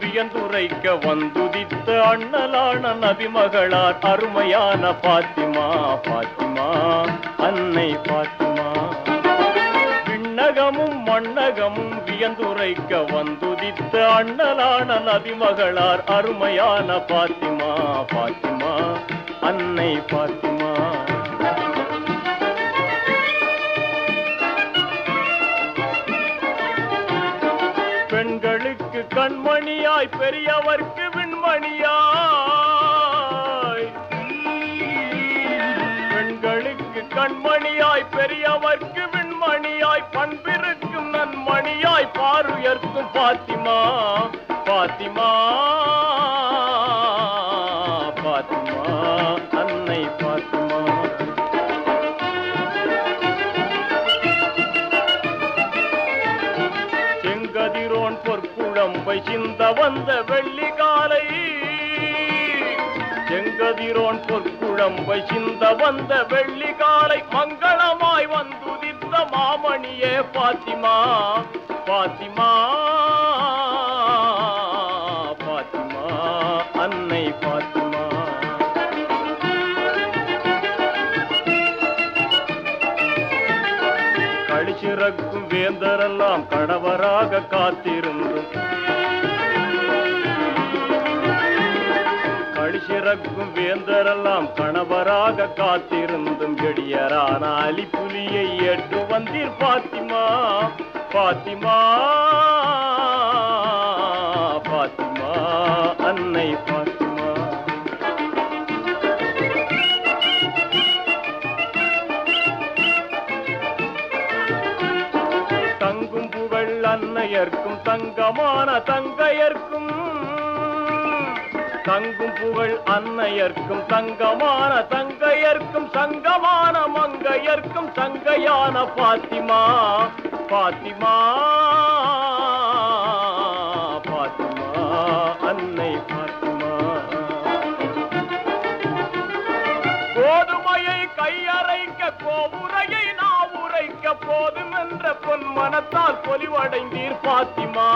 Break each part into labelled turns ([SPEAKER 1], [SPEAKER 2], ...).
[SPEAKER 1] வியந்துரைக்க வந்துதித்த அண்ணலான நபிமகளார் அருமையான பாத்திமா பாத்திமா அன்னை பாத்திமா. விண்ணகமும் மண்ணகமும் வியந்துரைக்க வந்துதித்த அண்ணலான நபிமகளார் அருமையான பாத்திமா பாத்திமா அன்னை பாத்திமா. கண்மணியாய் பெரியவர்க்கு விண்மணியாய். பெண்களுக்கு கண்மணியாய் பெரியவர்க்கு விண்மணியாய் பண்பிருக்கும் நன்மணியாய் பாருயர்க்கும் பாத்திமா பாத்திமா. பொற்குழம்பை சிந்த வந்த வெள்ளி காலை. செங்கதிரோன் பொற்குழம்பை சிந்த வந்த வெள்ளி காலை. மங்களமாய் வந்துதித்த மாமணியே பாத்திமா பாத்திமா பாத்திமா அன்னை பாத்திமா. கழிச்சிறக்கும் வேந்தரெல்லாம் கடவராக காத்திருந்து சிறக்கும் வேந்தரெல்லாம் கணவராக காத்திருந்தும் எடியரான புலியை ஏற்று வந்தீர் பாத்திமா பாத்திமா பாத்திமா அன்னை பாத்திமா. தங்கும் புகழ் அன்னையர்க்கும் தங்கமான தங்கையர்க்கும் தங்கும் புகழ் அன்னையர்க்கும் தங்கமான தங்கையர்க்கும் சங்கமான மங்கையர்க்கும் சங்கையான பாத்திமா பாத்திமா பாத்திமா அன்னை பாத்திமா. கோதுமையை கையறைக்க கோவுரையை நான் உரைக்க போதும் என்ற பொன் மனத்தால் பொலிவடைந்தீர் பாத்திமா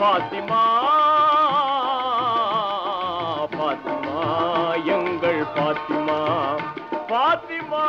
[SPEAKER 1] பாத்திமா. பாத்திமா எங்கள் பாத்திமா பாத்திமா